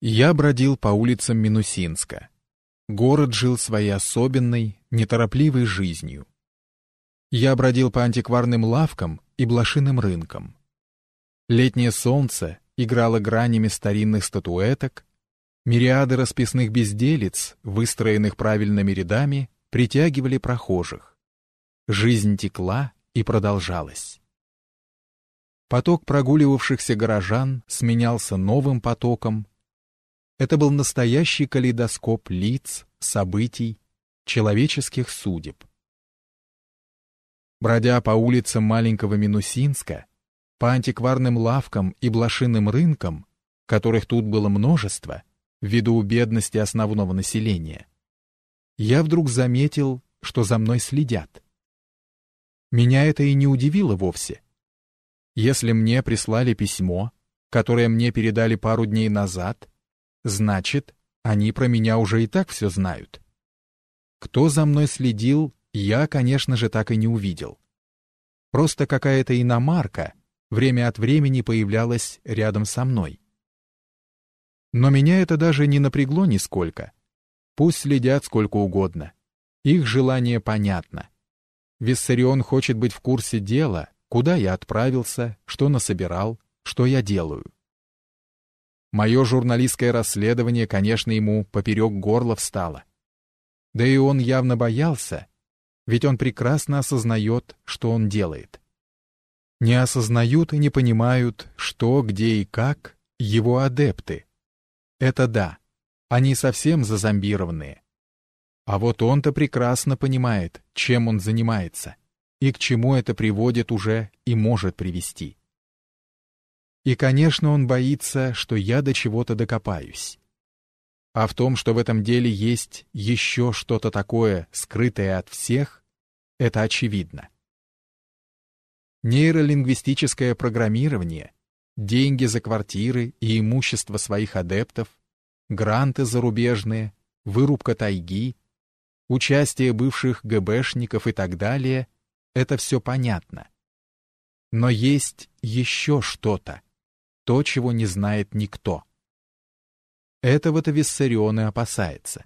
Я бродил по улицам Минусинска. Город жил своей особенной, неторопливой жизнью. Я бродил по антикварным лавкам и блошиным рынкам. Летнее солнце играло гранями старинных статуэток, мириады расписных безделиц, выстроенных правильными рядами, притягивали прохожих. Жизнь текла и продолжалась. Поток прогуливавшихся горожан сменялся новым потоком, это был настоящий калейдоскоп лиц, событий, человеческих судеб. Бродя по улицам маленького Минусинска, по антикварным лавкам и блошиным рынкам, которых тут было множество, ввиду бедности основного населения, я вдруг заметил, что за мной следят. Меня это и не удивило вовсе. Если мне прислали письмо, которое мне передали пару дней назад, Значит, они про меня уже и так все знают. Кто за мной следил, я, конечно же, так и не увидел. Просто какая-то иномарка время от времени появлялась рядом со мной. Но меня это даже не напрягло нисколько. Пусть следят сколько угодно. Их желание понятно. Виссарион хочет быть в курсе дела, куда я отправился, что насобирал, что я делаю. Мое журналистское расследование, конечно, ему поперек горла встало. Да и он явно боялся, ведь он прекрасно осознает, что он делает. Не осознают и не понимают, что, где и как его адепты. Это да, они совсем зазомбированные. А вот он-то прекрасно понимает, чем он занимается и к чему это приводит уже и может привести. И, конечно, он боится, что я до чего-то докопаюсь. А в том, что в этом деле есть еще что-то такое, скрытое от всех, это очевидно. Нейролингвистическое программирование, деньги за квартиры и имущество своих адептов, гранты зарубежные, вырубка тайги, участие бывших ГБшников и так далее — это все понятно. Но есть еще что-то, то, чего не знает никто. Этого-то Виссарион и опасается.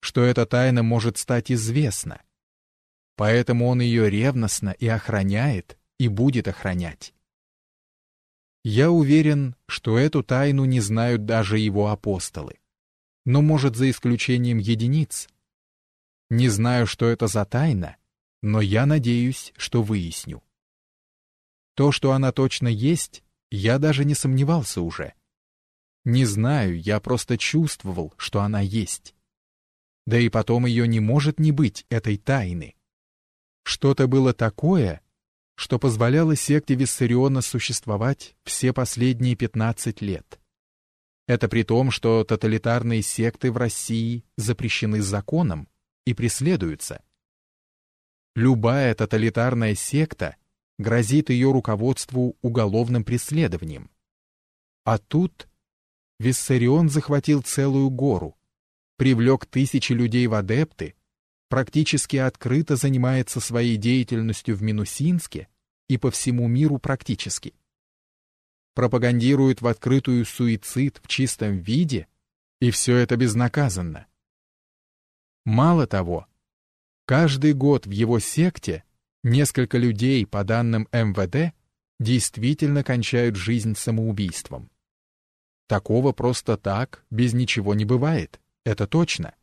Что эта тайна может стать известна. Поэтому он ее ревностно и охраняет, и будет охранять. Я уверен, что эту тайну не знают даже его апостолы. Но, может, за исключением единиц. Не знаю, что это за тайна, но я надеюсь, что выясню. То, что она точно есть, я даже не сомневался уже. Не знаю, я просто чувствовал, что она есть. Да и потом ее не может не быть, этой тайны. Что-то было такое, что позволяло секте Виссариона существовать все последние 15 лет. Это при том, что тоталитарные секты в России запрещены законом и преследуются. Любая тоталитарная секта грозит ее руководству уголовным преследованием. А тут Виссарион захватил целую гору, привлек тысячи людей в адепты, практически открыто занимается своей деятельностью в Минусинске и по всему миру практически. Пропагандирует в открытую суицид в чистом виде, и все это безнаказанно. Мало того, каждый год в его секте Несколько людей, по данным МВД, действительно кончают жизнь самоубийством. Такого просто так, без ничего не бывает, это точно.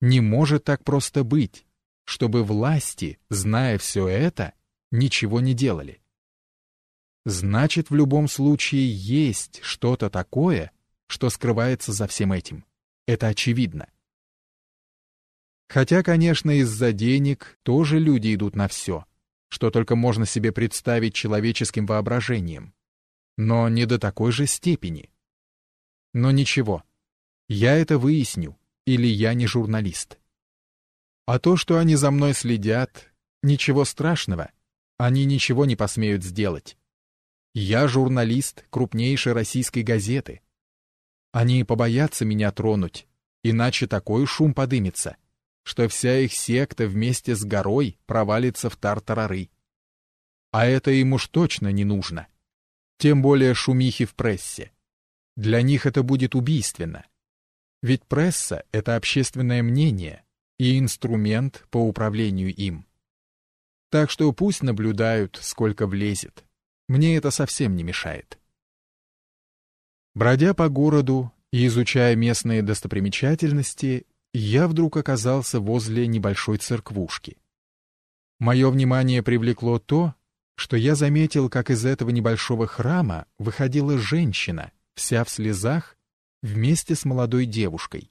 Не может так просто быть, чтобы власти, зная все это, ничего не делали. Значит, в любом случае есть что-то такое, что скрывается за всем этим. Это очевидно. Хотя, конечно, из-за денег тоже люди идут на все, что только можно себе представить человеческим воображением. Но не до такой же степени. Но ничего, я это выясню, или я не журналист. А то, что они за мной следят, ничего страшного, они ничего не посмеют сделать. Я журналист крупнейшей российской газеты. Они побоятся меня тронуть, иначе такой шум подымется — что вся их секта вместе с горой провалится в тартарары. А это им уж точно не нужно. Тем более шумихи в прессе. Для них это будет убийственно. Ведь пресса — это общественное мнение и инструмент по управлению им. Так что пусть наблюдают, сколько влезет. Мне это совсем не мешает. Бродя по городу и изучая местные достопримечательности, я вдруг оказался возле небольшой церквушки. Мое внимание привлекло то, что я заметил, как из этого небольшого храма выходила женщина, вся в слезах, вместе с молодой девушкой.